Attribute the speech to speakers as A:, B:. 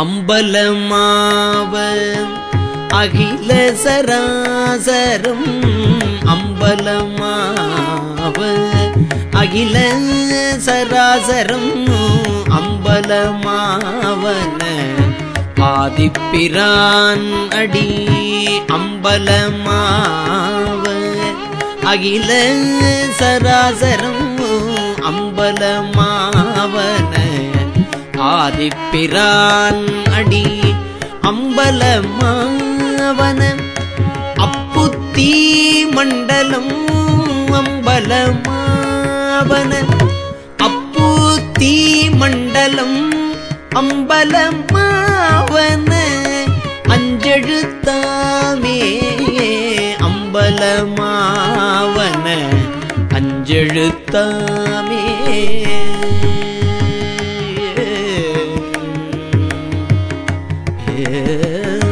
A: அம்பலமாவ அகில சராசரம் அம்பலமாவ அகில சராசரம் அம்பலமாவன. ஆதிப்பிரான் அடி அம்பலமாவ அகில சராசரம் அம்பலமாவன. ஆதிப்பிரான் அடி அம்பலமாவன. அப்புத்தீ மண்டலம் அம்பலமாவன. அப்புத்தீ மண்டலம் அம்பலமாவன. அஞ்செழுத்தாமே அம்பலமாவன. அஞ்செழுத்தாமே yeah.